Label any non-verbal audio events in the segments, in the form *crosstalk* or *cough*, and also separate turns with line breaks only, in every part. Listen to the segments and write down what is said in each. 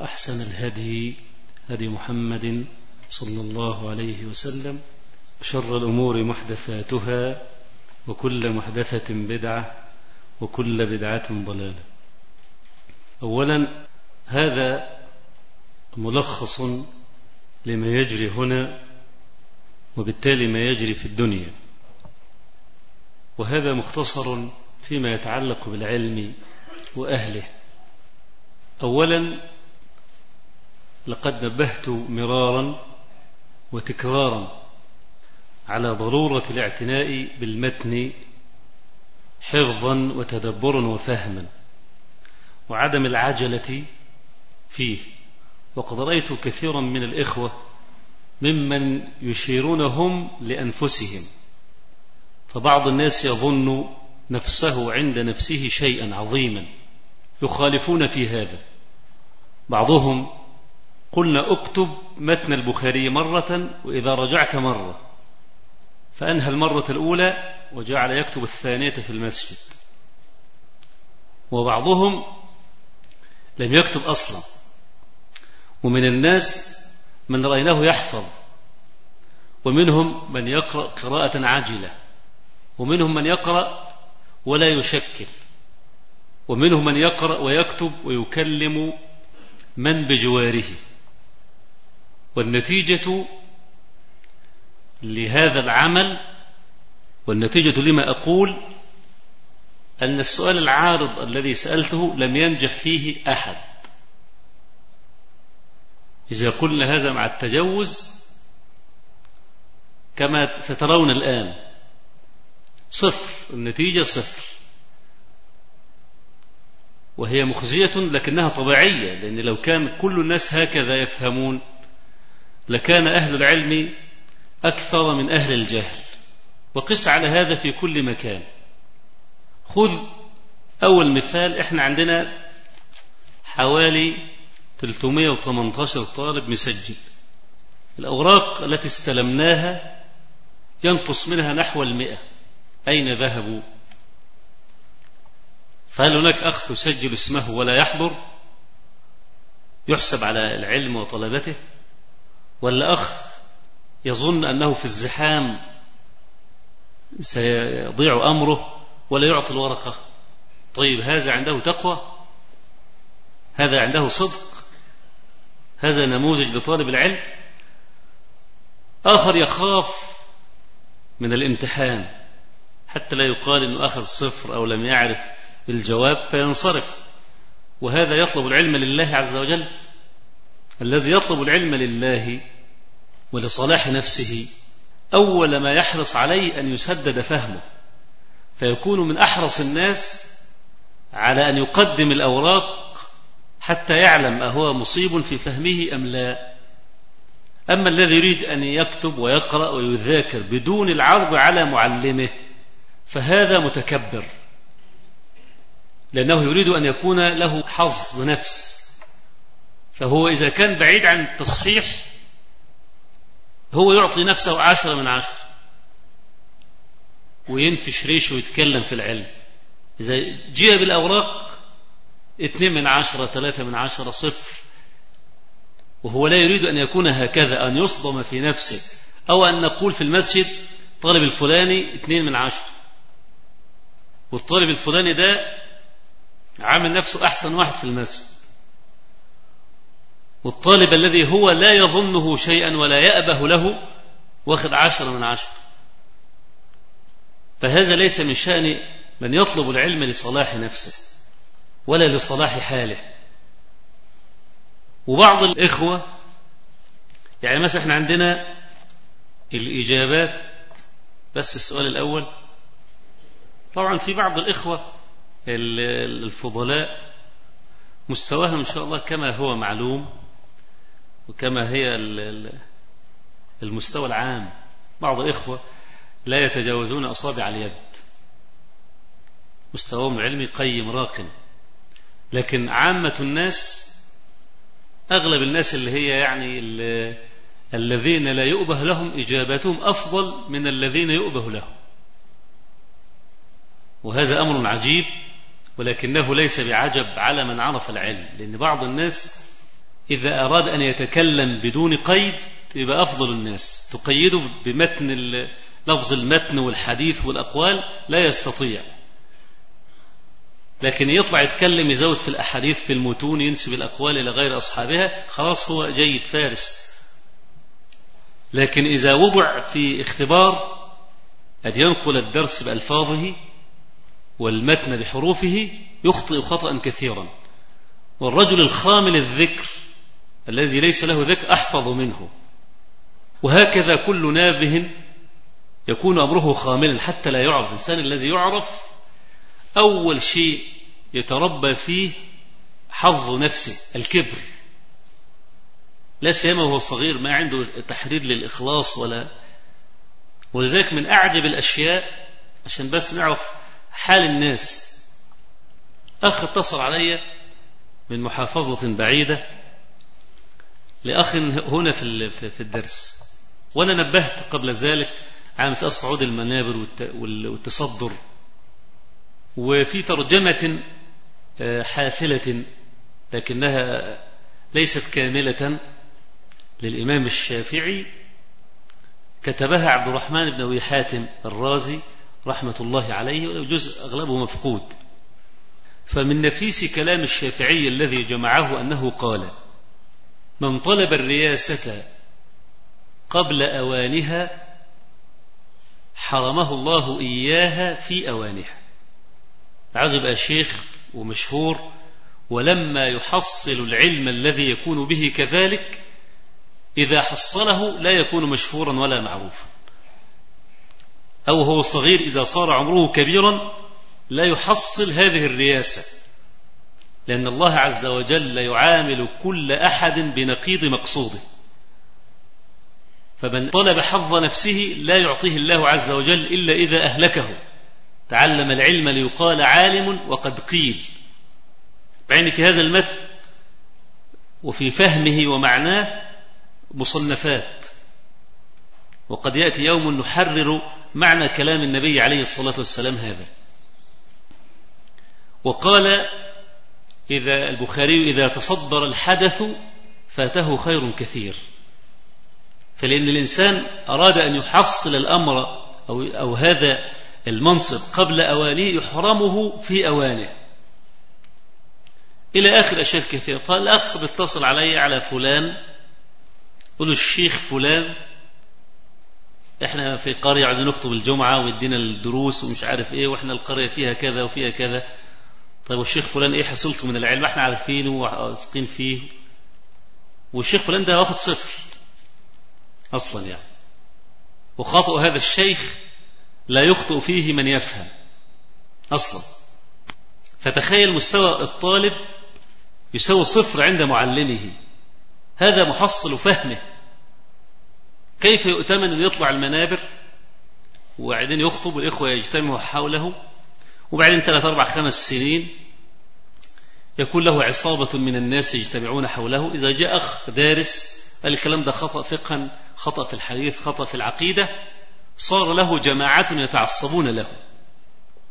وأحسن الهدي هدي محمد صلى الله عليه وسلم شر الأمور محدثاتها وكل محدثة بدعة وكل بدعة ضلالة. أولا هذا ملخص لما يجري هنا وبالتالي ما يجري في الدنيا. وهذا مختصر فيما يتعلق بالعلم وأهله. أولا لقد نبهت مرارا وتكرارا على ضرورة الاعتناء بالمتن حفظا وتدبرا وفهما وعدم العجلة فيه. وقد رأيت كثيرا من الإخوة ممن يشيرون هم لأنفسهم فبعض الناس يظن نفسه عند نفسه شيئا عظيما يخالفون في هذا. بعضهم قلنا اكتب متن البخاري مرة وإذا رجعت مرة. فأنهى المرة الأولى وجعل يكتب الثانية في المسجد. وبعضهم لم يكتب أصلا. ومن الناس من رأيناه يحفظ. ومنهم من يقرأ قراءة عاجلة. ومنهم من يقرأ ولا يشكل. ومنهم من يقرأ ويكتب ويكلم من بجواره. والنتيجة لهذا العمل والنتيجة لما أقول أن السؤال العارض الذي سألته لم ينجح فيه أحد. إذا قلنا هذا مع التجوز كما سترون الآن صفر النتيجة صفر. وهي مخزية لكنها طبيعية لأن لو كان كل الناس هكذا يفهمون لكان أهل العلم أكثر من أهل الجهل. وقس على هذا في كل مكان. خذ أول مثال إحنا عندنا حوالي 318 طالب مسجل. الأوراق التي استلمناها ينقص منها نحو المئة. أين ذهبوا؟ فهل هناك أخ يسجل اسمه ولا يحضر؟ يحسب على العلم وطلبته. ولا أخ يظن أنه في الزحام سيضيع أمره ولا يعطي الورقة. طيب هذا عنده تقوى؟ هذا عنده صدق؟ هذا نموذج لطالب العلم؟ آخر يخاف من الامتحان. حتى لا يقال أنه أخذ صفر أو لم يعرف الجواب فينصرف. وهذا يطلب العلم لله عز وجل الذي يطلب العلم لله ولصلاح نفسه أول ما يحرص عليه أن يسدد فهمه فيكون من أحرص الناس على أن يقدم الأوراق حتى يعلم أهو مصيب في فهمه أم لا. أما الذي يريد أن يكتب ويقرأ ويذاكر بدون العرض على معلمه فهذا متكبر لأنه يريد أن يكون له حظ نفس. فهو إذا كان بعيد عن التصحيح هو يعطي نفسه عشرة من عشرة. وينفش ريشه ويتكلم في العلم. إذا جاء بالأوراق اثنين من عشرة ثلاثة من عشرة صفر. وهو لا يريد أن يكون هكذا أن يصدم في نفسه. أو أن نقول في المسجد طالب الفلاني اثنين من عشرة. والطالب الفلاني ده عامل نفسه أحسن واحد في المسجد. والطالب الذي هو لا يظنه شيئا ولا يأبه له واخد عشرة من عشرة. فهذا ليس من شأن من يطلب العلم لصلاح نفسه ولا لصلاح حاله. وبعض الإخوة يعني مثلا إحنا عندنا الإجابات بس السؤال الأول. طبعا في بعض الإخوة الفضلاء مستواها إن شاء الله كما هو معلوم. وكما هي المستوى العام. بعض الإخوة لا يتجاوزون أصابع اليد. مستواهم العلمي قيم راق. لكن عامة الناس أغلب الناس اللي هي يعني اللي الذين لا يؤبه لهم إجابتهم أفضل من الذين يؤبه لهم. وهذا أمر عجيب ولكنه ليس بعجب على من عرف العلم لأن بعض الناس إذا أراد أن يتكلم بدون قيد يبقى أفضل الناس. تقيده بمتن لفظ المتن والحديث والأقوال لا يستطيع. لكن يطلع يتكلم يزود في الأحاديث في المتون ينسب الأقوال إلى غير أصحابها خلاص هو جيد فارس. لكن إذا وضع في اختبار أن ينقل الدرس بألفاظه والمتن بحروفه يخطئ خطأ كثيرا. والرجل الخامل الذكر الذي ليس له ذكر أحفظ منه. وهكذا كل نابه يكون أمره خاملا حتى لا يعرف الإنسان الذي يعرف أول شيء يتربى فيه حظ نفسه الكبر. لا سيما وهو صغير ما عنده تحرير للإخلاص ولا. ولذلك من أعجب الأشياء عشان بس نعرف حال الناس. أخ اتصل علي من محافظة بعيدة لأخ هنا في الدرس. وأنا نبهت قبل ذلك على مسألة صعود المنابر والتصدر. وفي ترجمة آه، حافلة لكنها ليست كاملة للإمام الشافعي كتبها عبد الرحمن بن أبي حاتم الرازي رحمة الله عليه ولو جزء أغلبه مفقود. فمن نفيس كلام الشافعي الذي جمعه أنه قال من طلب الرياسة قبل أوانها حرمه الله إياها في أوانها. عايز يبقى شيخ ومشهور ولما يحصل العلم الذي يكون به كذلك إذا حصله لا يكون مشهورا ولا معروفا. أو هو صغير إذا صار عمره كبيرا لا يحصل هذه الرياسة. لأن الله عز وجل يعامل كل أحد بنقيض مقصوده. فمن طلب حظ نفسه لا يعطيه الله عز وجل إلا إذا أهلكه. تعلم العلم ليقال عالم وقد قيل. بعين في هذا المتن وفي فهمه ومعناه مصنفات. وقد يأتي يوم نحرر معنى كلام النبي عليه الصلاة والسلام هذا. وقال إذا البخاري إذا تصدر الحدث فاته خير كثير. فلأن الإنسان أراد أن يحصل الأمر أو, أو هذا المنصب قبل أوانه يحرمه في أوانه. إلى آخر أشياء كثيرة. فالأخ بيتصل علي على فلان قل الشيخ فلان إحنا في قرية عايزين نخطب الجمعة ويدينا الدروس ومش عارف إيه وإحنا القرية فيها كذا وفيها كذا. طيب والشيخ فلان إيه حصلته من العلم؟ إحنا عارفينه وواثقين فيه. والشيخ فلان ده واخد صفر. أصلا يعني. وخطأ هذا الشيخ لا يخطئ فيه من يفهم. أصلا. فتخيل مستوى الطالب يساوي صفر عند معلمه. هذا محصل فهمه. كيف يؤتمن أن يطلع المنابر؟ وبعدين يخطب والإخوة يجتمعوا حوله. وبعدين ثلاث أربع خمس سنين. يكون له عصابة من الناس يجتمعون حوله. إذا جاء أخ دارس الكلام ده خطأ فقها خطأ في الحديث خطأ في العقيدة صار له جماعات يتعصبون له.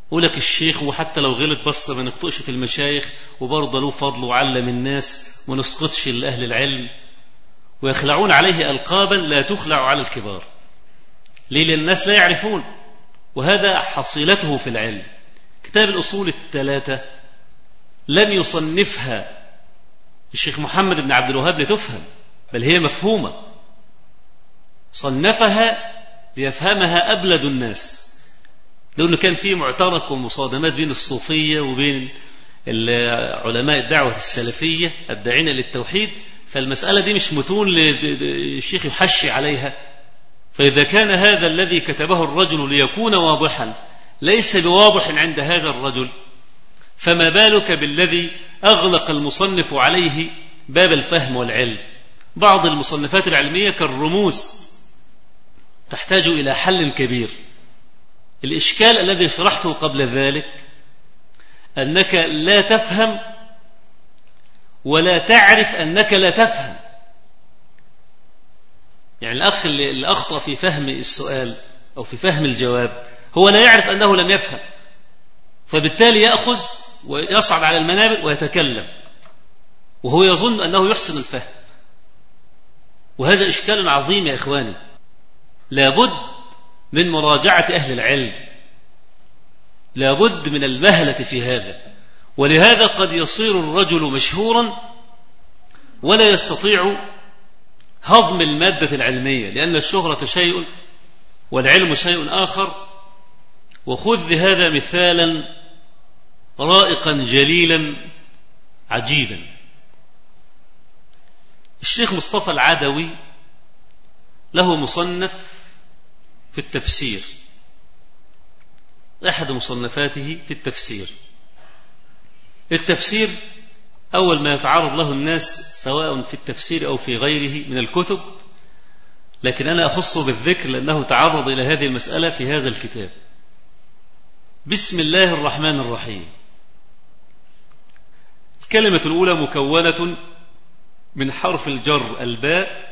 يقول لك الشيخ وحتى لو غلط بس ما نخطئش في المشايخ وبرضه له فضل وعلم الناس وما نسقطش لأهل العلم. ويخلعون عليه ألقابا لا تخلع على الكبار. ليه؟ لأن الناس لا يعرفون. وهذا حصيلته في العلم. كتاب الأصول الثلاثة لم يصنفها الشيخ محمد بن عبد الوهاب لتفهم بل هي مفهومة. صنفها ليفهمها أبلد الناس. لأنه كان في معترك ومصادمات بين الصوفية وبين علماء الدعوة السلفية الداعين للتوحيد فالمسألة دي مش متون للشيخ يحشي عليها. فإذا كان هذا الذي كتبه الرجل ليكون واضحا ليس بواضح عند هذا الرجل. فما بالك بالذي أغلق المصنف عليه باب الفهم والعلم؟ بعض المصنفات العلمية كالرموز تحتاج إلى حل كبير. الإشكال الذي شرحته قبل ذلك أنك لا تفهم ولا تعرف أنك لا تفهم. يعني الأخ اللي أخطأ في فهم السؤال أو في فهم الجواب هو لا يعرف أنه لم يفهم فبالتالي يأخذ ويصعد على المنابر ويتكلم. وهو يظن أنه يحسن الفهم. وهذا إشكال عظيم يا إخواني. لابد من مراجعة أهل العلم. لابد من المهلة في هذا. ولهذا قد يصير الرجل مشهورا ولا يستطيع هضم المادة العلمية لأن الشهرة شيء والعلم شيء آخر. وخذ هذا مثالا رائقا جليلا عجيبا. الشيخ مصطفى العدوي له مصنف في التفسير. أحد مصنفاته في التفسير. التفسير أول ما يتعرض له الناس سواء في التفسير أو في غيره من الكتب لكن أنا أخصه بالذكر لأنه تعرض إلى هذه المسألة في هذا الكتاب. بسم الله الرحمن الرحيم. الكلمة الأولى مكونة من حرف الجر الباء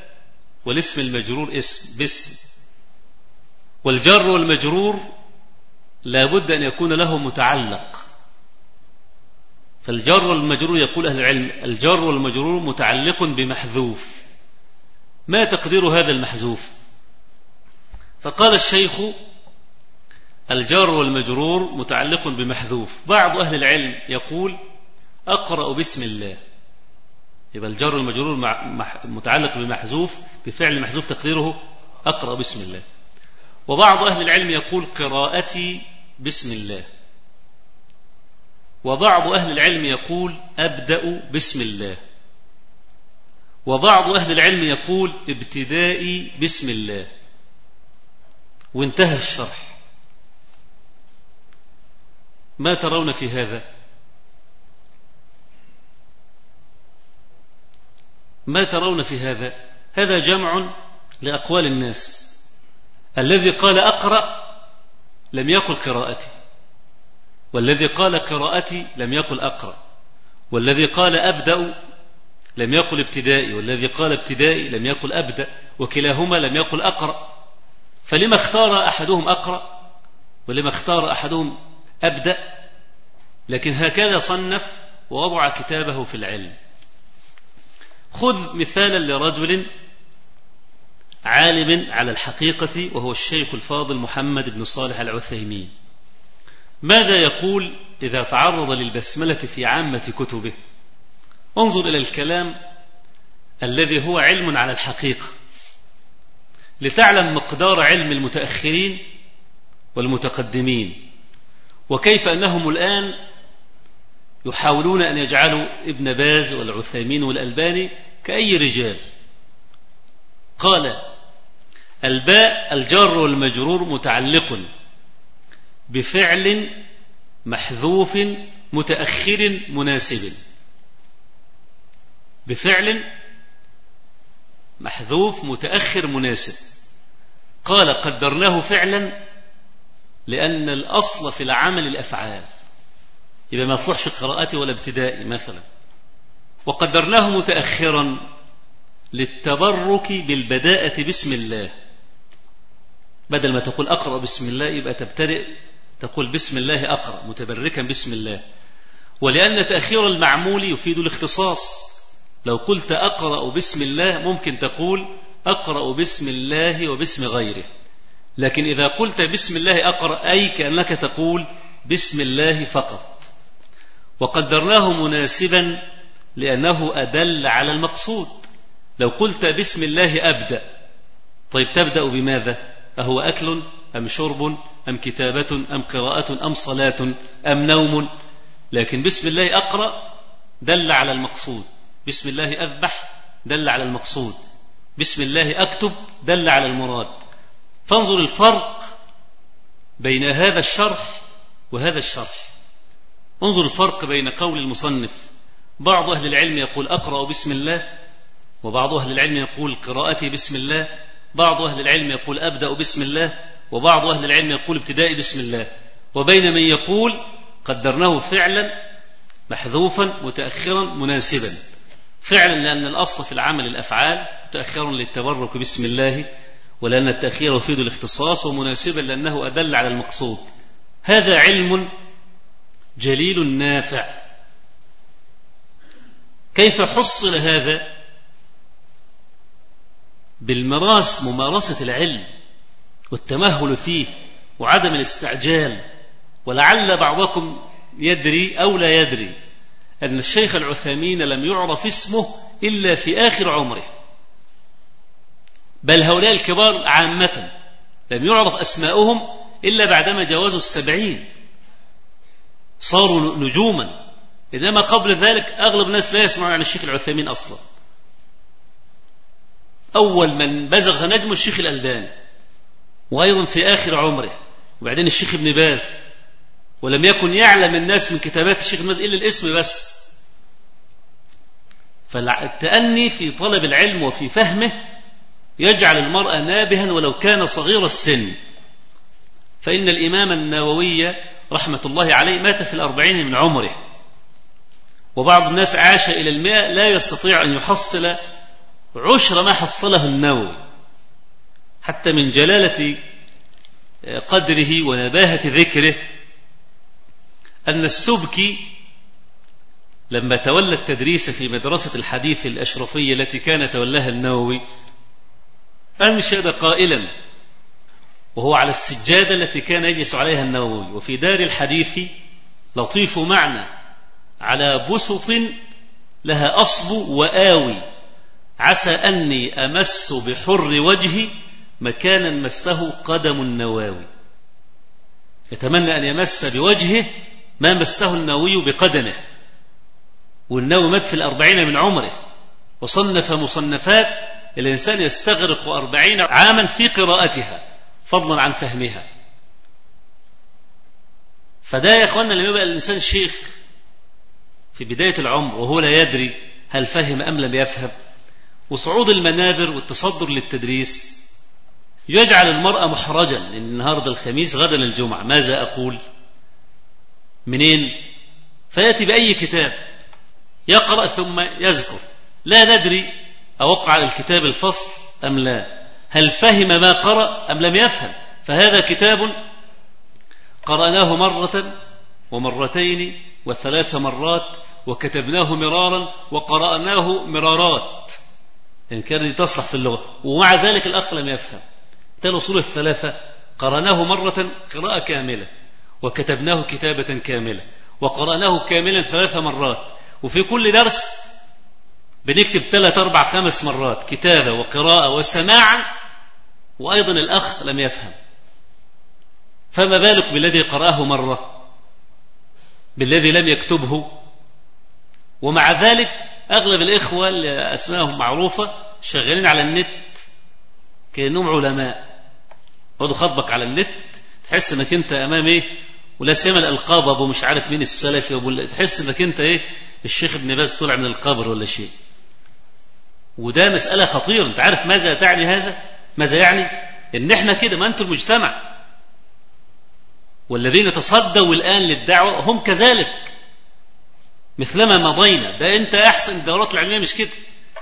والاسم المجرور اسم باسم. والجر والمجرور لا بد أن يكون له متعلق. فالجر والمجرور يقول أهل العلم الجر والمجرور متعلق بمحذوف. ما تقدير هذا المحذوف؟ فقال الشيخ الجر والمجرور متعلق بمحذوف. بعض أهل العلم يقول أقرأ بسم الله. يبقى الجر والمجرور متعلق بمحذوف بفعل محذوف تقديره أقرأ بسم الله. وبعض أهل العلم يقول قراءتي بسم الله. وبعض أهل العلم يقول أبدأ بسم الله. وبعض أهل العلم يقول ابتدائي بسم الله. وانتهى الشرح. ما ترون في هذا؟ ما ترون في هذا؟ هذا جمع لأقوال الناس. الذي قال أقرأ لم يقل قراءتي. والذي قال قراءتي لم يقل أقرأ. والذي قال أبدأ لم يقل ابتدائي. والذي قال ابتدائي لم يقل أبدأ. وكلاهما لم يقل أقرأ. فلما اختار أحدهم أقرأ؟ ولما اختار أحدهم أبدأ؟ لكن هكذا صنف ووضع كتابه في العلم. خذ مثالا لرجل عالم على الحقيقة وهو الشيخ الفاضل محمد بن صالح العثيمين. ماذا يقول إذا تعرض للبسملة في عامة كتبه؟ انظر إلى الكلام الذي هو علم على الحقيقة. لتعلم مقدار علم المتأخرين والمتقدمين وكيف أنهم الآن يحاولون أن يجعلوا ابن باز والعثيمين والألباني كأي رجال. قال الباء الجر والمجرور متعلق بفعل محذوف متأخر مناسب. بفعل محذوف متأخر مناسب. قال قدرناه فعلا لأن الأصل في العمل الأفعال. يبقى ما يصلحش قراءتي ولا ابتدائي مثلا. وقدرناه متأخرا للتبرك بالبداءة بسم الله. بدل ما تقول أقرأ بسم الله يبقى تبتدئ تقول بسم الله أقرأ متبركا بسم الله. ولأن تأخير المعمول يفيد الاختصاص. لو قلت أقرأ بسم الله ممكن تقول أقرأ بسم الله وباسم غيره. لكن إذا قلت بسم الله أقرأ أي كأنك تقول بسم الله فقط. وقدرناه مناسبا لأنه أدل على المقصود. لو قلت بسم الله أبدأ. طيب تبدأ بماذا؟ أهو أكل أم شرب أم كتابة أم قراءة أم صلاة أم نوم؟ لكن بسم الله أقرأ دل على المقصود. بسم الله أذبح دل على المقصود. بسم الله أكتب دل على المراد. فانظر الفرق بين هذا الشرح وهذا الشرح. انظر الفرق بين قول المصنف. بعض أهل العلم يقول أقرأ بسم الله وبعض أهل العلم يقول قراءتي بسم الله. بعض أهل العلم يقول أبدأ بسم الله وبعض أهل العلم يقول ابتدائي بسم الله. وبين من يقول قدرناه فعلا محذوفا متأخرا مناسبا. فعلا لأن الأصل في العمل الأفعال متأخر للتبرك بسم الله ولأن التأخير يفيد الاختصاص ومناسبا لأنه أدل على المقصود. هذا علم جليل نافع. كيف حصل هذا؟ بالمراس ممارسة العلم والتمهل فيه وعدم الاستعجال. ولعل بعضكم يدري أو لا يدري أن الشيخ العثيمين لم يعرف اسمه إلا في آخر عمره. بل هؤلاء الكبار عامة لم يعرف أسماؤهم إلا بعدما جاوزوا السبعين. صاروا نجوما. إنما قبل ذلك أغلب الناس لا يسمعون عن الشيخ العثيمين أصلا. أول من بزغ نجم الشيخ الألباني وأيضا في آخر عمره. وبعدين الشيخ ابن باز. ولم يكن يعلم الناس من كتابات الشيخ ابن باز إلا الاسم بس. فالتأني في طلب العلم وفي فهمه يجعل المرأة نابها ولو كان صغير السن. فإن الإمام النووي رحمة الله عليه مات في الأربعين من عمره. وبعض الناس عاش إلى المئة لا يستطيع أن يحصل عشر ما حصله النووي حتى من جلالة قدره ونباهة ذكره أن السبكي لما تولى التدريس في مدرسة الحديث الأشرفية التي كان تولاها النووي أنشد قائلا وهو على السجادة التي كان يجلس عليها النووي. وفي دار الحديث لطيف معنى على بسط لها أصب وآوي. عسى أني أمس بحر وجهي مكانا مسه قدم النواوي. يتمنى أن يمس بوجهه ما مسه النووي بقدمه. والنووي مات في الأربعين من عمره. وصنف مصنفات الإنسان يستغرق أربعين عاما في قراءتها. فضلا عن فهمها. فده يا أخوانا لما يبقى الإنسان شيخ في بداية العمر وهو لا يدري هل فهم أم لم يفهم وصعود المنابر والتصدر للتدريس يجعل المرأة محرجا. لأن النهاردة الخميس غدا الجمعة ماذا أقول؟ منين؟ فيأتي بأي كتاب؟ يقرأ ثم يذكر. لا ندري أوقع الكتاب الفصل أم لا. هل فهم ما قرأ أم لم يفهم؟ فهذا كتاب قرأناه مرة ومرتين وثلاث مرات وكتبناه مرارا وقرأناه مرارات. إن كان تصلح في اللغة. ومع ذلك الأخ لم يفهم. الأصول الثلاثة. قرأناه مرة قراءة كاملة. وكتبناه كتابة كاملة. وقرأناه كاملا ثلاث مرات. وفي كل درس بنكتب ثلاث أربع خمس مرات كتابة وقراءة وسماعا وأيضا الأخ لم يفهم. فما بالك بالذي قرأه مرة؟ بالذي لم يكتبه؟ ومع ذلك أغلب الإخوة اللي أسمائهم معروفة شغالين على النت كأنهم علماء. يقعدوا خطبك على النت تحس إنك أنت أمام إيه؟ ولا سيما الألقاب أبو مش عارف مين السلفي أبو تحس إنك أنت إيه؟ الشيخ ابن باز طلع من القبر ولا شيء. وده مسألة خطيرة. أنت عارف ماذا تعني هذا؟ ماذا يعني؟ إن إحنا كده ما أنتم المجتمع والذين تصدوا الآن للدعوة هم كذلك. مثلما مضينا. ده أنت أحسن. الدورات العلمية مش كده.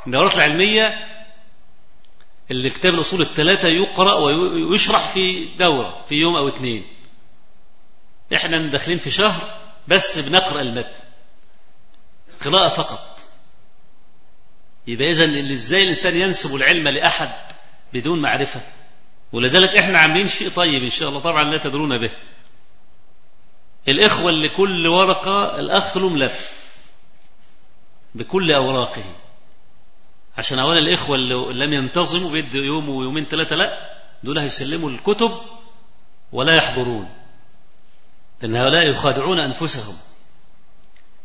الدورات العلمية اللي كتاب الأصول الثلاثة يقرأ ويشرح في دورة في يوم أو اثنين. إحنا داخلين في شهر بس بنقرأ المتن. قراءة فقط. يبقى إذا إزاي الإنسان ينسب العلم لأحد بدون معرفة؟ ولذلك إحنا عاملين شيء طيب إن شاء الله طبعا لا تدرون به. الإخوة اللي كل ورقة الأخ له ملف بكل أوراقه. عشان أولا الإخوة اللي لم ينتظموا بيدوا يوم ويومين ثلاثة لا دول هيسلموا الكتب ولا يحضرون. لأن هؤلاء يخادعون أنفسهم.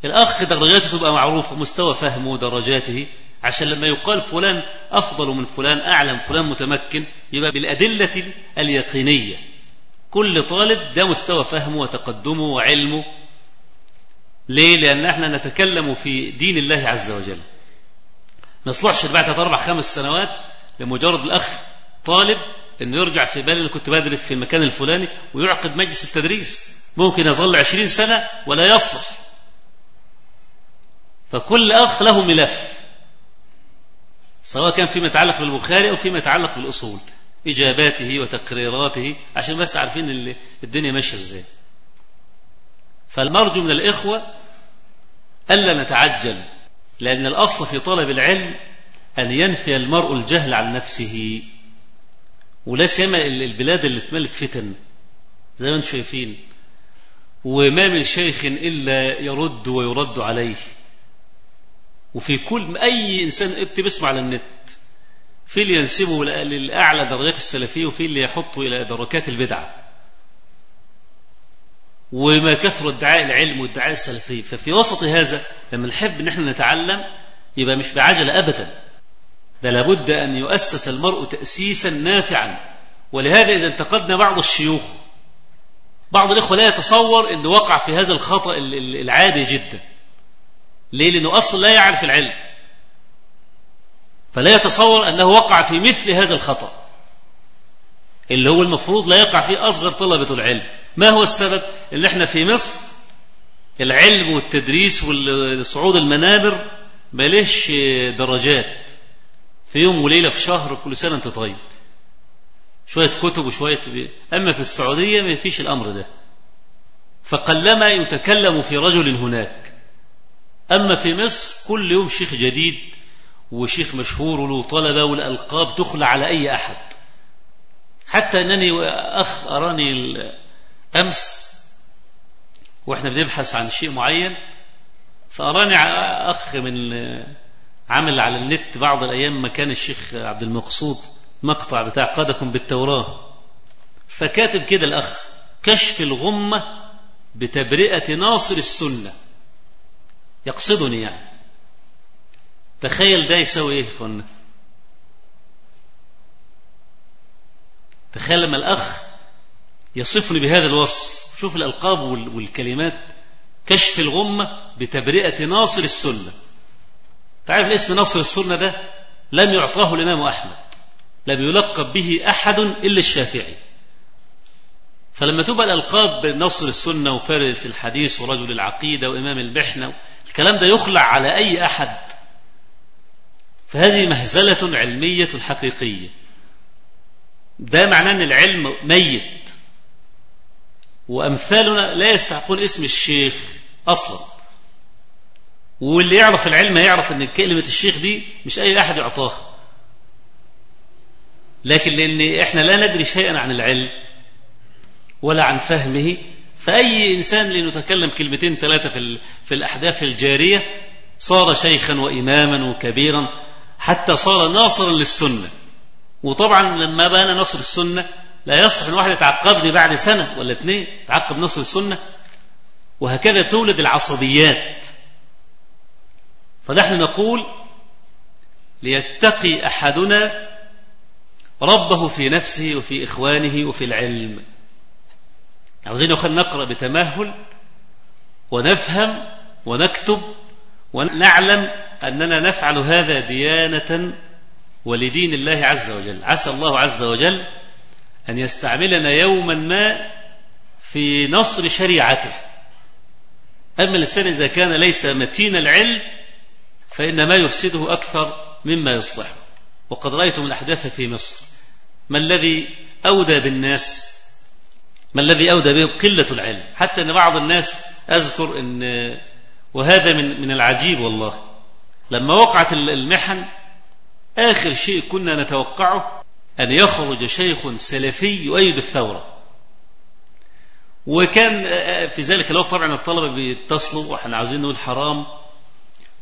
الأخ درجاته تبقى معروفة مستوى فهمه ودرجاته. عشان لما يقال فلان أفضل من فلان أعلم فلان متمكن يبقى بالأدلة اليقينية. كل طالب ده مستوى فهمه وتقدمه وعلمه. ليه؟ لأن إحنا نتكلم في دين الله عز وجل. ما يصلحش بعد أربع خمس سنوات لمجرد الأخ طالب إنه يرجع في بالي كنت بدرس في المكان الفلاني ويعقد مجلس التدريس. ممكن يظل عشرين سنة ولا يصلح. فكل أخ له ملف. سواء كان فيما يتعلق بالبخاري أو فيما يتعلق بالأصول إجاباته وتقريراته عشان بس عارفين الدنيا ماشية إزاي. فالمرجو من الإخوة ألا نتعجل لأن الأصل في طلب العلم أن ينفي المرء الجهل عن نفسه. ولا سيما البلاد اللي اتملت فتن زي ما أنتم شايفين. وما من شيخ إلا يرد ويرد عليه. وفي كل أي إنسان اكتب اسمه على النت في اللي ينسبه لأعلى درجات السلفية وفي اللي يحطه إلى دركات البدعة. وما كثر ادعاء العلم وادعاء السلفية ففي وسط هذا لما نحب ان إحنا نتعلم يبقى مش بعجلة أبدا. ده لابد أن يؤسس المرء تأسيسا نافعا. ولهذا إذا انتقدنا بعض الشيوخ بعض الإخوة لا يتصور أنه وقع في هذا الخطأ العادي جدا. ليه؟ لأنه أصلا لا يعرف العلم. فلا يتصور أنه وقع في مثل هذا الخطأ. اللي هو المفروض لا يقع فيه أصغر طلبة العلم. ما هو السبب؟ ان إحنا في مصر العلم والتدريس والصعود المنابر ماليش درجات. في يوم وليلة في شهر كل سنة انت طيب. شوية كتب وشوية أما في السعودية ما فيش الأمر ده. فقلما يتكلم في رجل هناك أما في مصر كل يوم شيخ جديد وشيخ مشهور وله طلبة والألقاب تخلى على أي أحد. حتى أنني أخ أراني أمس وإحنا بنبحث عن شيء معين فأراني أخ من عمل على النت بعض الأيام مكان الشيخ عبد المقصود مقطع بتاع قادكم بالتوراة. فكاتب كده الأخ كشف الغمة بتبرئة ناصر السنة. يقصدني يعني. تخيل ده يسوي إيه اخوانا تخيل لما الأخ يصفني بهذا الوصف. شوف الألقاب والكلمات. كشف الغمة بتبرئة ناصر السنة. تعرف الاسم ناصر السنة ده؟ لم يعطاه الإمام أحمد. لم يلقب به أحد إلا الشافعي. فلما تبقى الألقاب بنصر السنة وفارس الحديث ورجل العقيدة وإمام المحنه الكلام ده يخلع على أي أحد. فهذه مهزلة علمية حقيقية. ده معناه إن العلم ميت. وأمثالنا لا يستحقون اسم الشيخ أصلا. واللي يعرف العلم يعرف إن كلمة الشيخ دي مش أي أحد يعطاها. لكن لأن إحنا لا ندري شيئا عن العلم ولا عن فهمه. فأي إنسان لنتكلم كلمتين ثلاثة في, في الأحداث الجارية صار شيخا وإماما وكبيرا حتى صار ناصرا للسنة. وطبعا لما بان نصر السنة لا يصح أن واحد يتعقبني بعد سنة ولا اثنين تعقب نصر السنة. وهكذا تولد العصبيات. فنحن نقول ليتقي أحدنا ربه في نفسه وفي إخوانه وفي العلم. عاوزين نقرأ بتمهل ونفهم ونكتب ونعلم أننا نفعل هذا ديانة ولدين الله عز وجل. عسى الله عز وجل أن يستعملنا يوما ما في نصر شريعته. أما الإنسان إذا كان ليس متين العلم فإن ما يفسده أكثر مما يصلحه. وقد رأيتم الأحداث في مصر. ما الذي أودى بالناس ما الذي أودى به قلة العلم. حتى أن بعض الناس أذكر أن وهذا من من العجيب والله. لما وقعت المحن آخر شيء كنا نتوقعه أن يخرج شيخ سلفي يؤيد الثورة. وكان في ذلك الوقت طبعا الطلبة بيتصلوا وإحنا عاوزين نقول حرام.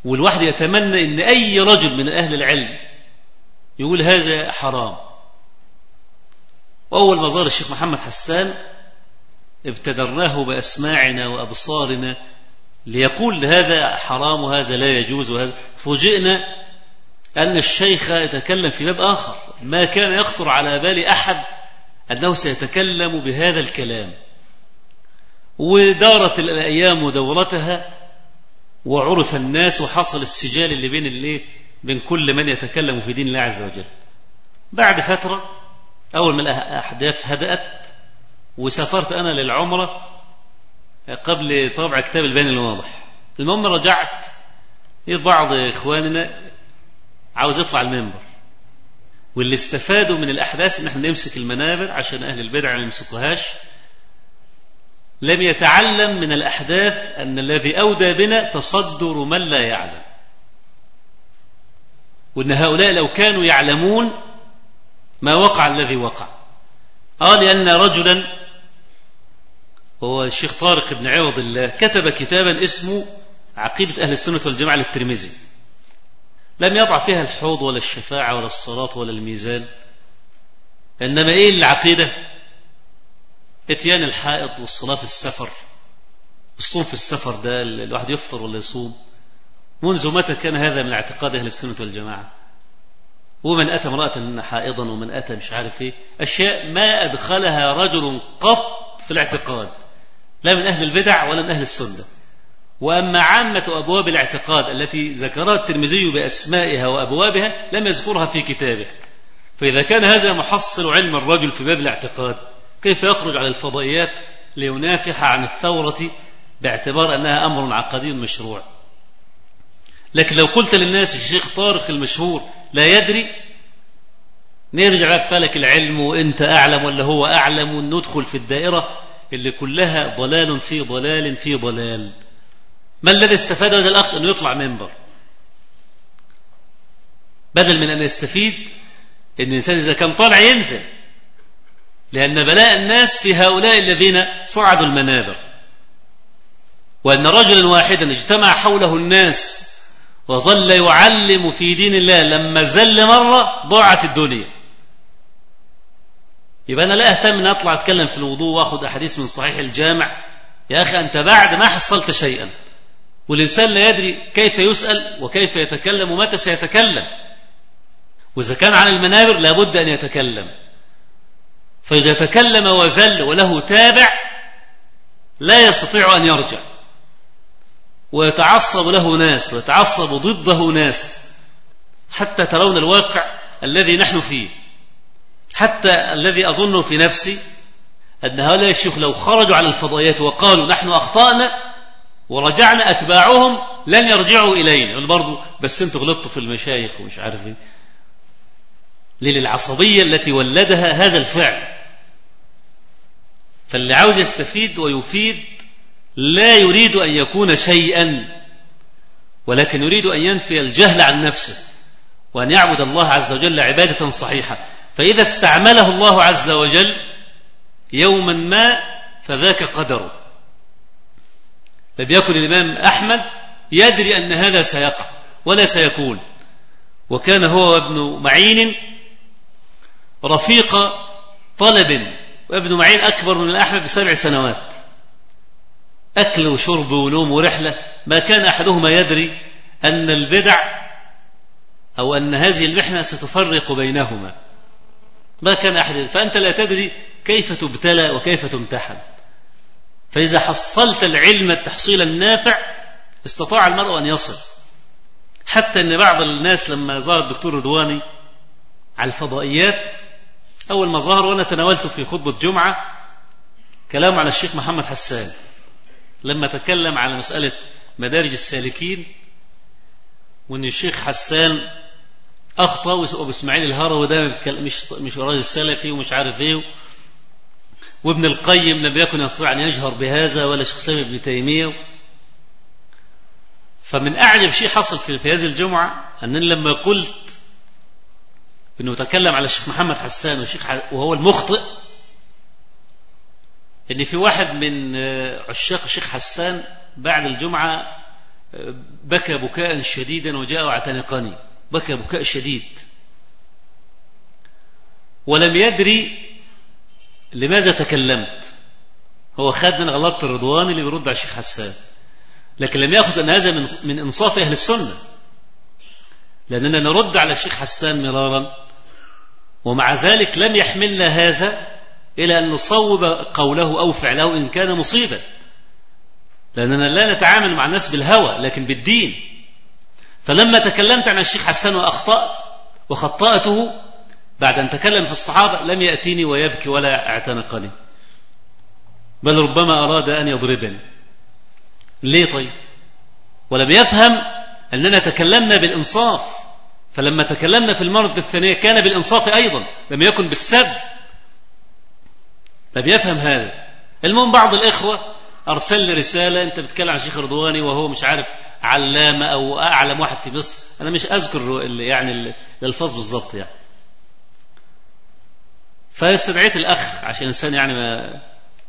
والواحد يتمنى إن أي رجل من أهل العلم يقول هذا حرام. وأول ما ظهر الشيخ محمد حسان ابتدرناه بأسماعنا وأبصارنا ليقول هذا حرام وهذا لا يجوز وهذا. فوجئنا أن الشيخ يتكلم في باب آخر. ما كان يخطر على بال أحد أنه سيتكلم بهذا الكلام. ودارت الأيام دورتها وعرف الناس وحصل السجال اللي بين الايه بين كل من يتكلم في دين الله عز وجل. بعد فترة أول ما الأحداث هدأت وسافرت أنا للعمرة قبل طبع كتاب البيان الواضح. المهم رجعت بعض إخواننا عاوز يطلع المنبر. واللي استفادوا من الأحداث إن إحنا نمسك المنابر عشان أهل البدع ما يمسكوهاش. لم يتعلم من الأحداث أن الذي أودى بنا تصدر من لا يعلم. وأن هؤلاء لو كانوا يعلمون ما وقع الذي وقع. آه لأن رجلا هو الشيخ طارق بن عوض الله كتب كتابا اسمه عقيدة أهل السنة والجماعة للترمذي. لم يضع فيها الحوض ولا الشفاعة ولا الصلاة ولا الميزان. إنما إيه العقيدة؟ إتيان الحائط والصلاة في السفر. الصوم في السفر ده الواحد يفطر ولا يصوم. منذ متى كان هذا من اعتقاد أهل السنة والجماعة؟ ومن أتى امرأة حائضا ومن أتى مش عارف إيه. أشياء ما أدخلها رجل قط في الاعتقاد. لا من أهل البدع ولا من أهل السنة. وأما عامة أبواب الاعتقاد التي ذكرها الترمذي بأسمائها وأبوابها لم يذكرها في كتابه. فإذا كان هذا محصل علم الرجل في باب الاعتقاد كيف يخرج على الفضائيات لينافح عن الثورة باعتبار أنها أمر عقدي مشروع؟ لكن لو قلت للناس الشيخ طارق المشهور لا يدري. نرجع بقى فلك العلم وانت أعلم ولا هو أعلم وندخل في الدائرة. اللي كلها ضلال في ضلال في ضلال. ما الذي استفاد هذا الأخ إنه يطلع منبر؟ بدل من أن يستفيد إن الإنسان إذا كان طالع ينزل. لأن بلاء الناس في هؤلاء الذين صعدوا المنابر. وأن رجلا واحدا اجتمع حوله الناس وظل يعلم في دين الله لما زل مرة ضاعت الدنيا. يبقى أنا لا أهتم أن أطلع أتكلم في الوضوء وأخذ أحاديث من صحيح الجامع. يا أخي أنت بعد ما حصلت شيئا والإنسان لا يدري كيف يسأل وكيف يتكلم ومتى سيتكلم. وإذا كان عن المنابر لابد أن يتكلم. فإذا تكلم وزل وله تابع لا يستطيع أن يرجع. ويتعصب له ناس ويتعصب ضده ناس. حتى ترون الواقع الذي نحن فيه. حتى الذي أظنه في نفسي أن هؤلاء الشيوخ لو خرجوا على الفضائيات وقالوا نحن أخطأنا ورجعنا أتباعهم لن يرجعوا إلينا. يعني برضو بس أنتوا غلطتوا في المشايخ ومش عارف إيه. للعصبية التي ولدها هذا الفعل. فاللي عاوز يستفيد ويفيد لا يريد أن يكون شيئا ولكن يريد أن ينفي الجهل عن نفسه وأن يعبد الله عز وجل عبادة صحيحة. فإذا استعمله الله عز وجل يوما ما فذاك قدره. لم يكن الإمام أحمد يدري أن هذا سيقع ولا سيكون. وكان هو وابن معين رفيق طلب وابن معين أكبر من الأحمد بسبع سنوات. أكل وشرب ونوم ورحلة ما كان أحدهما يدري أن البدع أو أن هذه المحنة ستفرق بينهما. ما كان أحد فأنت لا تدري كيف تبتلى وكيف تمتحن. فإذا حصلت العلم التحصيل النافع استطاع المرء أن يصل. حتى أن بعض الناس لما ظهر الدكتور رضواني على الفضائيات أول ما ظهر وأنا تناولت في خطبة جمعة كلام على الشيخ محمد حسان. لما تكلم على مسألة مدارج السالكين وإن الشيخ حسان أخطأ وابو إسماعيل الهروي ده مش مش راجل سلفي ومش عارف إيه. وابن القيم لم يكن يستطيع أن يجهر بهذا ولا شيخ سامي ابن تيمية. فمن أعجب شيء حصل في, في هذه الجمعة أنني لما قلت إنه تكلم على الشيخ محمد حسان والشيخ وهو المخطئ إن في واحد من عشاق الشيخ حسان بعد الجمعة بكى بكاء شديدا وجاء واعتنقني. بكى بكاء شديد. ولم يدري لماذا تكلمت. هو خد من غلطة الرضواني اللي بيرد على الشيخ حسان. لكن لم يأخذ أن هذا من, من إنصاف أهل السنة. لأننا نرد على الشيخ حسان مرارا ومع ذلك لم يحملنا هذا إلى أن نصوب قوله أو فعله إن كان مصيبا. لأننا لا نتعامل مع الناس بالهوى لكن بالدين. فلما تكلمت عن الشيخ حسان وأخطأت وخطأته بعد أن تكلم في الصحابة لم يأتيني ويبكي ولا اعتنقني. بل ربما أراد أن يضربني. ليه طيب؟ ولم يفهم أننا تكلمنا بالإنصاف. فلما تكلمنا في المرة الثانية كان بالإنصاف أيضا لم يكن بالسب. لم يفهم هذا. المهم بعض الإخوة أرسل لي رسالة أنت بتتكلم عن شيخ رضواني وهو مش عارف علامة أو أعلم واحد في مصر. أنا مش أذكر يعني الألفاظ بالضبط يعني. فاستدعيت الأخ عشان إنسان يعني ما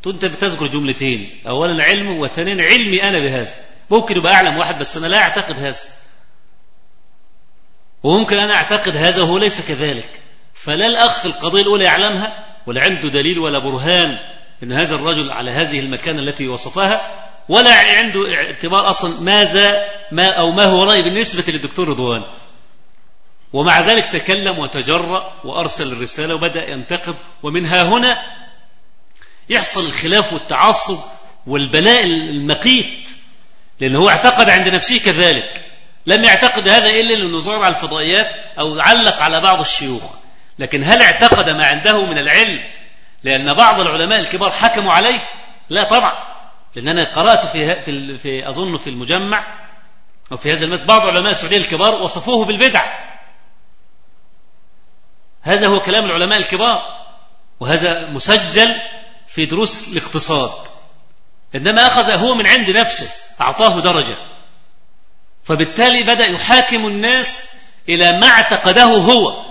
أنت بتذكر جملتين. أولا علم وثانيا علمي أنا بهذا. ممكن يبقى أعلم واحد بس أنا لا أعتقد هذا. وممكن أنا أعتقد هذا وهو ليس كذلك. فلا الأخ القضية الأولى يعلمها ولا عنده دليل ولا برهان. أن هذا الرجل على هذه المكانة التي وصفها ولا عنده اعتبار أصلا ماذا ما أو ما هو رأي بالنسبة للدكتور رضوان. ومع ذلك تكلم وتجرأ وأرسل الرسالة وبدأ ينتقد. ومنها هنا يحصل الخلاف والتعصب والبلاء المقيت لأنه هو اعتقد عند نفسه كذلك. لم يعتقد هذا إلا لأنه ظهر على الفضائيات أو علق على بعض الشيوخ. لكن هل اعتقد ما عنده من العلم لأن بعض العلماء الكبار حكموا عليه. لا طبعا. لأن أنا قرأت في, في, في أظن في المجمع وفي هذا المسجد بعض علماء السعودية الكبار وصفوه بالبدع. هذا هو كلام العلماء الكبار. وهذا مسجل في دروس الاقتصاد. إنما أخذ هو من عند نفسه أعطاه درجة. فبالتالي بدأ يحاكم الناس إلى ما اعتقده هو.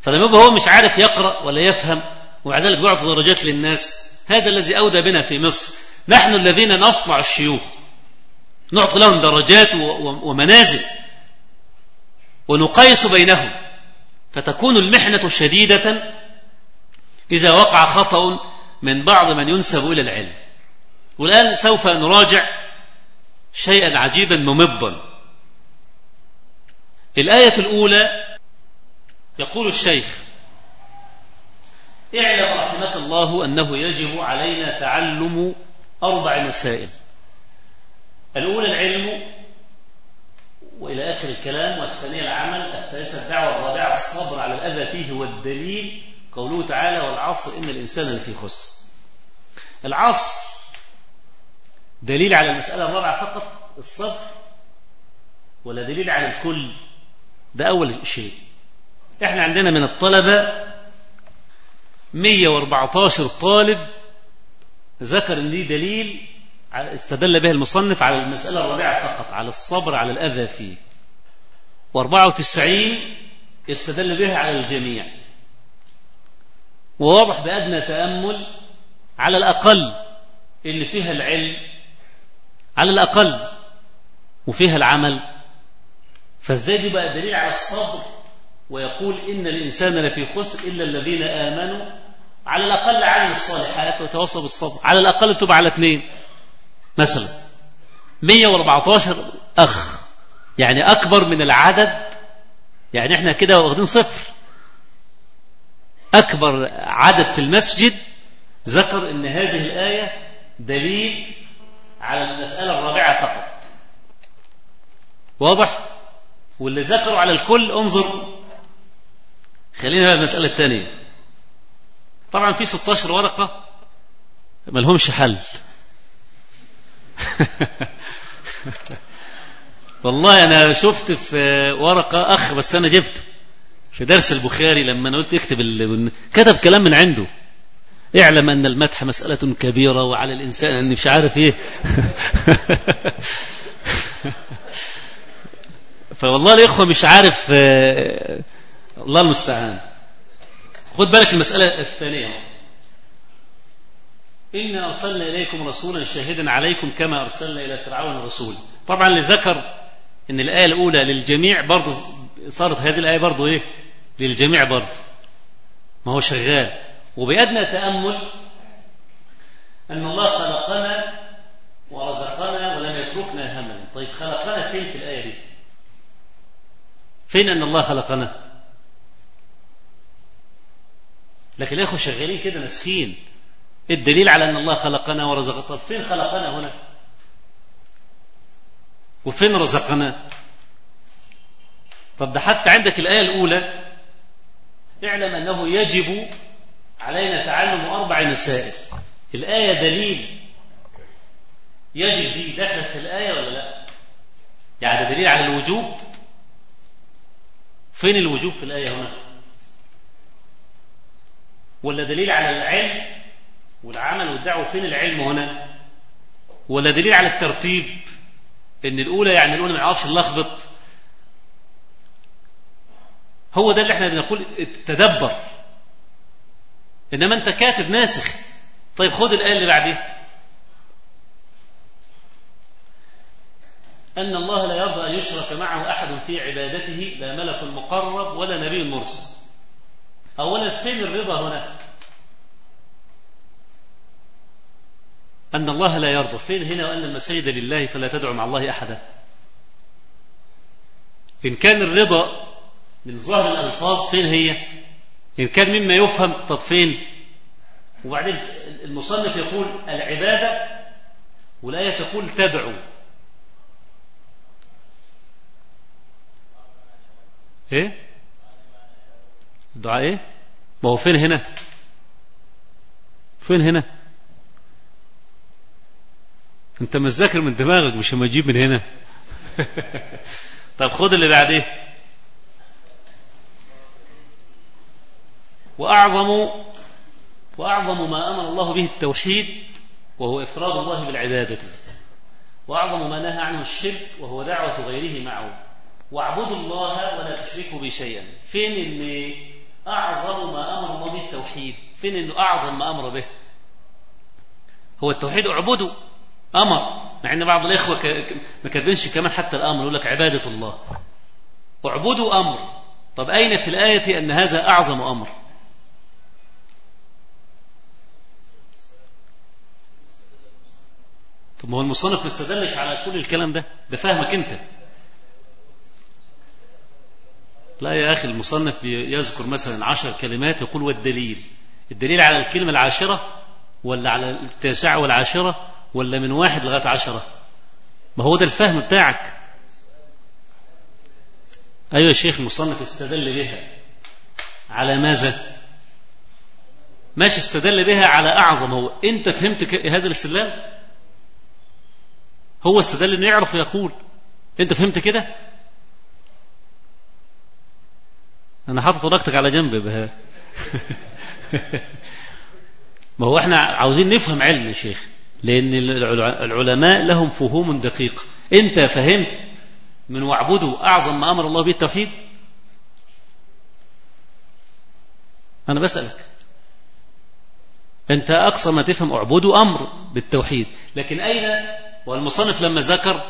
فلما يبقى هو مش عارف يقرأ ولا يفهم ومع ذلك بيعطي درجات للناس هذا الذي أودى بنا في مصر نحن الذين نصنع الشيوخ. نعطي لهم درجات ومنازل. ونقيس بينهم. فتكون المحنة شديدة إذا وقع خطأ من بعض من ينسب إلى العلم. والآن سوف نراجع شيئا عجيبا ممضا الآية الأولى يقول الشيخ اعلم رحمك الله أنه يجب علينا تعلم أربع مسائل. الأولى العلم وإلى آخر الكلام والثانية العمل الثالثة الدعوة الرابعة الصبر على الأذى فيه والدليل قوله تعالى والعصر إن الإنسان لفي خسر. العصر دليل على المسألة الرابعة فقط الصبر ولا دليل على الكل. ده أول شيء. إحنا عندنا من الطلبة 114 طالب ذكر ان دي دليل استدل به المصنف على المسألة الرابعة فقط على الصبر على الأذى فيه. و94 استدل به على الجميع. وواضح بأدنى تأمل على الأقل إن فيها العلم على الأقل وفيها العمل. فازاي دي بقى دليل على الصبر ويقول إن الإنسان لفي خسر إلا الذين آمنوا على الأقل عمل الصالحات وتواصوا بالصبر. على الأقل تبقى على اثنين. مثلا 114 أخ. يعني أكبر من العدد. يعني إحنا كده واخدين صفر. أكبر عدد في المسجد. ذكر أن هذه الآية دليل على المسألة الرابعة فقط. واضح؟ واللي ذكروا على الكل انظر. خلينا بقى المسألة الثانية. طبعا في 16 ورقة ما لهمش حل. *laughs* والله أنا شفت في ورقة أخ بس أنا جبته في درس البخاري لما أنا قلت اكتب ال... كتب كلام من عنده. اعلم أن المدح مسألة كبيرة وعلى الإنسان أن مش عارف إيه. *laughs* فوالله الإخوة مش عارف الله المستعان. خد بالك المسألة الثانية. إنا أرسلنا إليكم رسولا شاهدا عليكم كما أرسلنا إلى فرعون رسولا طبعا اللي ذكر إن الآية الأولى للجميع برضه صارت هذه الآية برضه إيه؟ للجميع برضه ما هو شغال. وبأدنى تأمل أن الله خلقنا ورزقنا ولم يتركنا هملا. طيب خلقنا فين في الآية دي؟ فين أن الله خلقنا؟ لكن يا أخو شغالين كده نسخين الدليل على أن الله خلقنا ورزقنا؟ طب فين خلقنا هنا؟ وفين رزقنا؟ طب ده حتى عندك الآية الأولى اعلم أنه يجب علينا تعلم أربع مسائل. الآية دليل يجب دي دخلت في الآية ولا لا؟ يعني دليل على الوجوب؟ فين الوجوب في الآية هنا؟ ولا دليل على العلم؟ والعمل والدعوة فين العلم هنا؟ ولا دليل على الترتيب؟ إن الأولى يعني الاولى ما نعرفش نلخبط هو ده اللي إحنا بنقول تدبر إنما أنت كاتب ناسخ. طيب خد الآية اللي بعديها. أن الله لا يرضى أن يشرك معه أحد في عبادته لا ملك مقرب ولا نبي مرسل. أولا فين الرضا هنا. أن الله لا يرضى. فين هنا وأن المساجد لله فلا تدعو مع الله أحدا. إن كان الرضا من ظاهر الألفاظ فين هي. إن كان مما يفهم طب فين؟ وبعدين المصنف يقول العبادة والآية تقول تدعو. إيه؟ الدعاء إيه؟ ما هو فين هنا؟ فين هنا؟ أنت مذاكر من دماغك مش لما تجيب من هنا؟ *laughs* طب خد اللي بعديه. وأعظم وأعظم ما أمر الله به التوحيد وهو إفراد الله بالعبادة. وأعظم ما نهى عنه الشرك وهو دعوة غيره معه. واعبدوا الله ولا تشركوا به شيئا. فين اللي أعظم ما أمر الله به التوحيد. فين إنه أعظم ما أمر به؟ هو التوحيد اعبدوا. أمر. مع أن بعض الإخوة ما كاتبينش كمان حتى الأمر يقول لك عبادة الله. اعبدوا أمر. طب أين في الآية أن هذا أعظم أمر؟ طب ما هو المصنف ما استدلش على كل الكلام ده. ده فهمك أنت. لا يا أخي المصنف يذكر مثلا عشر كلمات يقول والدليل الدليل. على الكلمة العاشرة ولا على التاسعة والعاشرة ولا من واحد لغاية عشرة؟ ما هو ده الفهم بتاعك. أيها الشيخ المصنف استدل بها. على ماذا؟ ماشي استدل بها على أعظم. هو أنت فهمت هذا الاستدلال؟ هو استدل أنه يعرف يقول أنت فهمت كده؟ أنا حاطط ورقتك على جنب. بها. ما هو إحنا عاوزين نفهم علم يا شيخ لأن العلماء لهم فهوم دقيقة أنت فهمت من واعبدوا أعظم ما أمر الله به التوحيد؟ أنا بسألك. أنت أقصى ما تفهم اعبدوا أمر بالتوحيد. لكن أين؟ والمصنف لما ذكر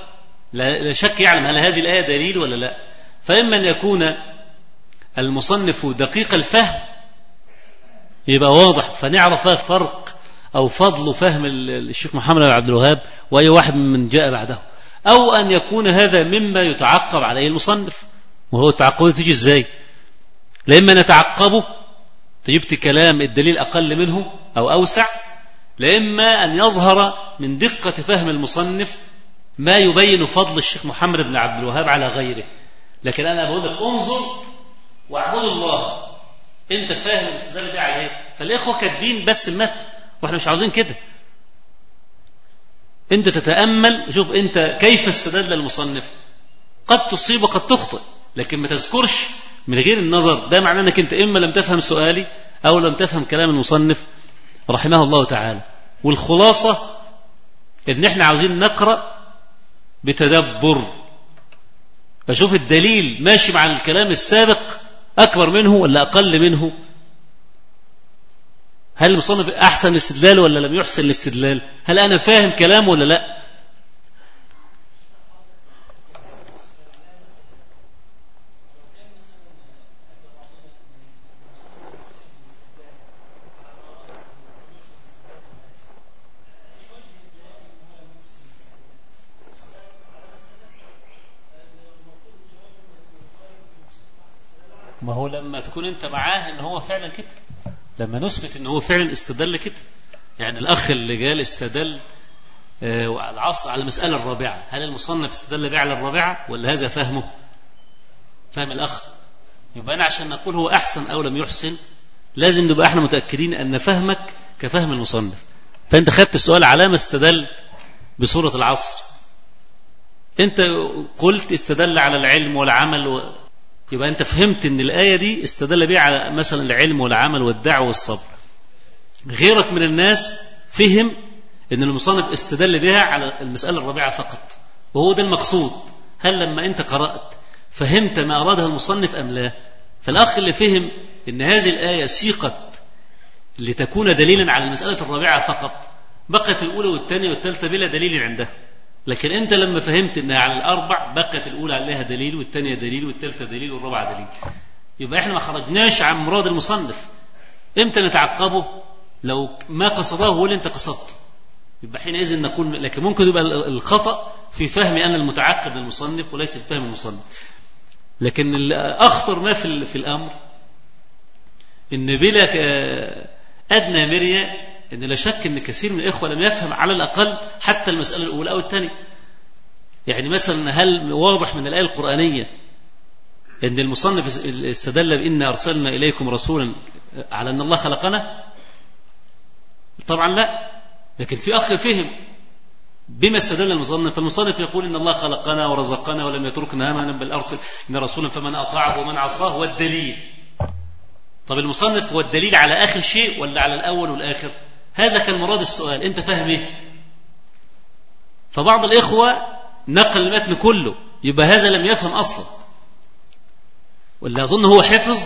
لا شك يعلم هل هذه الآية دليل ولا لا. فإما أن يكون المصنف دقيق الفهم. يبقى واضح. فنعرف فرق أو فضل فهم الشيخ محمد بن عبد الوهاب وأي واحد من جاء بعده. أو أن يكون هذا مما يتعقب عليه المصنف. وهو التعقب تيجي إزاي؟ لإما نتعقبه. فجبت كلام الدليل أقل منه أو أوسع. لإما أن يظهر من دقة فهم المصنف ما يبين فضل الشيخ محمد بن عبد الوهاب على غيره. لكن أنا بقول لك انظر واعبدوا الله. انت فاهم الاستدلال ده على إيه فالإخوة كاتبين بس المتن وإحنا مش عاوزين كده. انت تتأمل شوف انت كيف استدل المصنف. قد تصيب وقد تخطئ لكن ما تذكرش من غير النظر. ده معناه انك انت إما لم تفهم سؤالي أو لم تفهم كلام المصنف رحمه الله تعالى. والخلاصة إن إحنا عاوزين نقرأ بتدبر. أشوف الدليل ماشي مع الكلام السابق أكبر منه ولا أقل منه؟ هل المصنف أحسن الاستدلال ولا لم يحسن الاستدلال؟ هل أنا فاهم كلامه ولا لا ما هو لما تكون انت معاه ان هو فعلا كده لما نثبت ان هو فعلا استدل كده يعني الأخ اللي قال استدل آه، العصر على المسألة الرابعة. هل المصنف استدل بها على الرابعة؟ ولا هذا فهمه؟ فهم الأخ. يبقى أنا عشان نقول هو أحسن أو لم يحسن لازم نبقى إحنا متأكدين أن فهمك كفهم المصنف. فأنت خدت السؤال على ما استدل بصورة العصر. أنت قلت استدل على العلم والعمل. يبقى أنت فهمت أن الآية دي استدل بها على مثلا العلم والعمل والدعوة والصبر. غيرك من الناس فهم أن المصنف استدل بها على المسألة الرابعة فقط وهو ده المقصود. هل لما أنت قرأت فهمت ما أرادها المصنف أم لا؟ فالأخ اللي فهم أن هذه الآية سيقت لتكون دليلا على المسألة الرابعة فقط بقت الأولى والثانية والثالثة بلا دليل عنده لكن أنت لما فهمت أنها على الأربع بقت الأولى عليها دليل والثانية دليل والثالثة دليل والرابعة دليل. يبقى إحنا ما خرجناش عن مراد المصنف. إمتى نتعقبه؟ لو ما قصده هو اللي انت قصدته. يبقى حينئذ نقول لكن ممكن يبقى الخطأ في فهم أن المتعقب للمصنف وليس في فهم المصنف. لكن أخطر ما في, في الأمر إن بلا أدنى مرية إن لا شك إن كثير من الإخوة لم يفهم على الأقل حتى المسألة الأولى أو الثانية. يعني مثلا هل واضح من الآية القرآنية إن المصنف استدل بإن أرسلنا إليكم رسولا على أن الله خلقنا؟ طبعا لا. لكن في أخ فهم بما استدل المصنف. فالمصنف يقول إن الله خلقنا ورزقنا ولم يتركنا همنا بل أرسل إن رسولا فمن أطاعه ومن عصاه والدليل طب المصنف هو الدليل على آخر شيء ولا على الأول والآخر؟ هذا كان مراد السؤال أنت فاهم إيه؟ فبعض الإخوة نقل المتن كله يبقى هذا لم يفهم أصلا. واللي أظن هو حفظ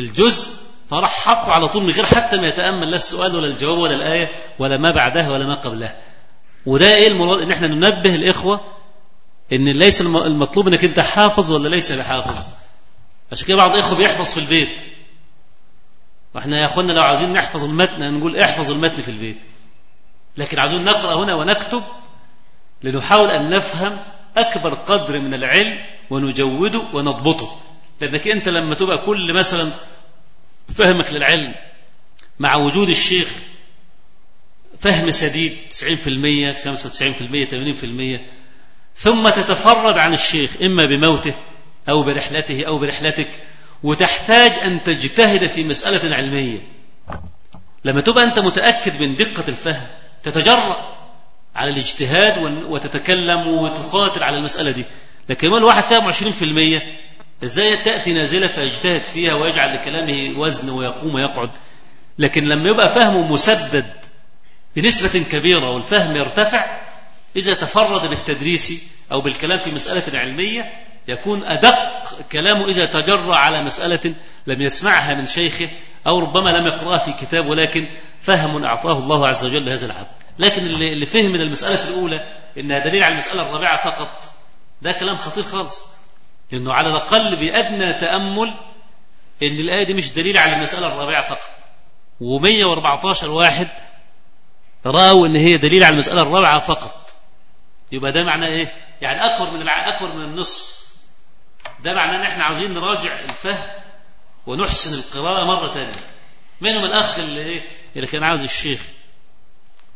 الجزء فراح حطه على طول من غير حتى ما يتأمل لا السؤال ولا الجواب ولا الآية ولا ما بعدها ولا ما قبلها. وده إيه المراد؟ إن إحنا ننبه الإخوة إن ليس المطلوب إنك أنت حافظ ولا ليس بحافظ. عشان كده بعض الإخوة بيحفظ في البيت. وإحنا يا اخوانا لو عايزين نحفظ المتن نقول احفظ المتن في البيت. لكن عايزين نقرأ هنا ونكتب لنحاول أن نفهم أكبر قدر من العلم ونجوده ونضبطه. لأنك أنت لما تبقى كل مثلا فهمك للعلم مع وجود الشيخ فهم سديد 90% 95% 80% ثم تتفرد عن الشيخ إما بموته أو برحلته أو برحلتك وتحتاج أن تجتهد في مسألة علمية. لما تبقى أنت متأكد من دقة الفهم تتجرأ على الاجتهاد وتتكلم وتقاتل على المسألة دي. لكن ما الواحد فاهم 20% إزاي تأتي نازلة فيجتهد فيها ويجعل لكلامه وزن ويقوم ويقعد؟ لكن لما يبقى فهمه مسدد بنسبة كبيرة والفهم يرتفع إذا تفرد بالتدريس أو بالكلام في مسألة علمية يكون أدق كلامه إذا تجرى على مسألة لم يسمعها من شيخه أو ربما لم يقرأها في كتاب ولكن فهم أعطاه الله عز وجل لهذا العبد لكن اللي فهم من المسألة الأولى إنها دليل على المسألة الرابعة فقط. ده كلام خطير خالص. لأنه على الأقل بأدنى تأمل إن الآية دي مش دليل على المسألة الرابعة فقط. و114 واحد رأوا إن هي دليل على المسألة الرابعة فقط. يبقى ده معناه إيه؟ يعني أكبر من أكبر من النصف. ده معناه إن إحنا عاوزين نراجع الفهم ونحسن القراءة مرة ثانية منهم الأخ اللي إيه؟ اللي كان عاوز الشيخ.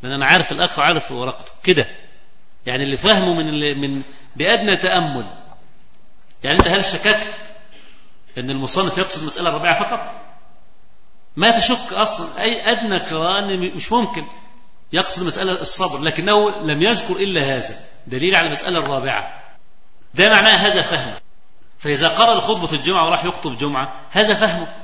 لأن أنا عارف الأخ وعارف ورقته. كده. يعني اللي فهمه من اللي من بأدنى تأمل. يعني أنت هل شككت إن المصنف يقصد المسألة الرابعة فقط؟ ما تشك أصلا. أي أدنى قراءة مش ممكن يقصد مسألة الصبر. لكنه لم يذكر إلا هذا. دليل على المسألة الرابعة. ده معناه هذا فهم فإذا قرأ خطبة الجمعة وراح يخطب جمعة هذا فهمه.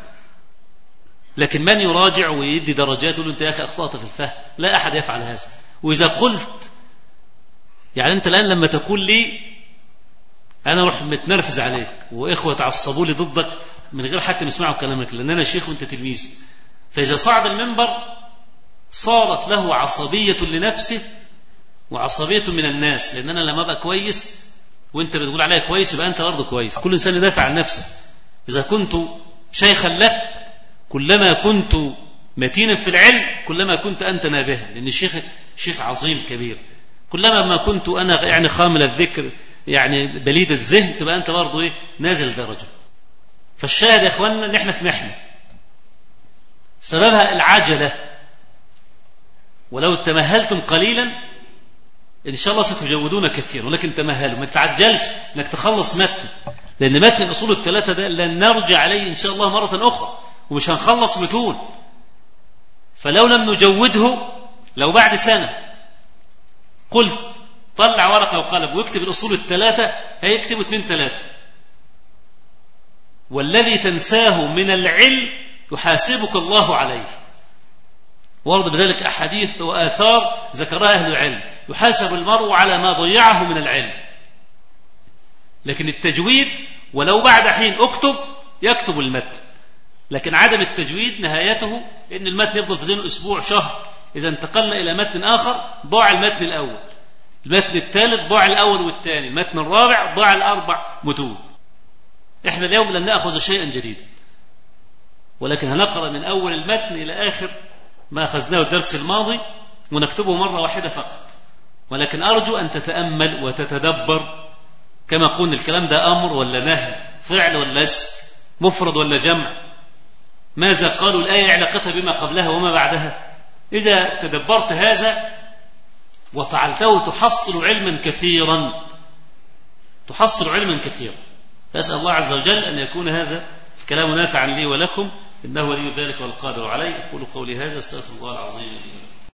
لكن من يراجع ويدي درجات يقول أنت يا أخي أخطأت في الفهم. لا أحد يفعل هذا. وإذا قلت يعني أنت الآن لما تقول لي أنا أروح متنرفز عليك وإخوة تعصبوا لي ضدك من غير حتى يسمعوا كلامك لأن أنا شيخ وأنت تلميذ. فإذا صعد المنبر صارت له عصبية لنفسه وعصبية من الناس لأن أنا لما أبقى كويس وأنت بتقول عليا كويس يبقى أنت برضه كويس. كل إنسان يدافع عن نفسه. إذا كنت شيخا لك كلما كنت متينا في العلم كلما كنت أنت نابها. لأن الشيخ شيخ عظيم كبير. كلما ما كنت أنا يعني خامل الذكر يعني بليد الذهن تبقى أنت برضه إيه؟ نازل درجة. فالشاهد يا إخواننا إن إحنا في محنة. سببها العجلة. ولو تمهلتم قليلا إن شاء الله ستجودون كثيرا ولكن تمهلوا ما تتعجلش أنك تخلص متن لأن متن الأصول الثلاثة ده لن نرجع عليه إن شاء الله مرة أخرى ومش هنخلص متون. فلو لم نجوده لو بعد سنة قلت طلع ورقة وقلم واكتب الأصول الثلاثة هيكتب اثنين ثلاثة والذي تنساه من العلم يحاسبك الله عليه. ورد بذلك أحاديث وآثار ذكرها أهل العلم. يحاسب المرء على ما ضيعه من العلم. لكن التجويد ولو بعد حين أكتب يكتب المتن. لكن عدم التجويد نهايته إن المتن يفضل في ذهنه أسبوع شهر. إذا انتقلنا إلى متن آخر ضاع المتن الأول. المتن الثالث ضاع الأول والثاني. المتن الرابع ضاع الأربع متون. إحنا اليوم لن نأخذ شيئا جديدا. ولكن هنقرأ من أول المتن إلى آخر ما أخذناه الدرس الماضي ونكتبه مرة واحدة فقط. ولكن أرجو أن تتأمل وتتدبر. كما قلنا الكلام ده أمر ولا نهي فعل ولا اسم مفرد ولا جمع. ماذا قالوا الآية علاقتها بما قبلها وما بعدها؟ إذا تدبرت هذا وفعلته تحصل علما كثيرا. تحصل علما كثيرا. فأسأل الله عز وجل أن يكون هذا الكلام نافعا لي ولكم. إنه ولي ذلك والقادر عليه. أقول قولي هذا أستغفر الله العظيم.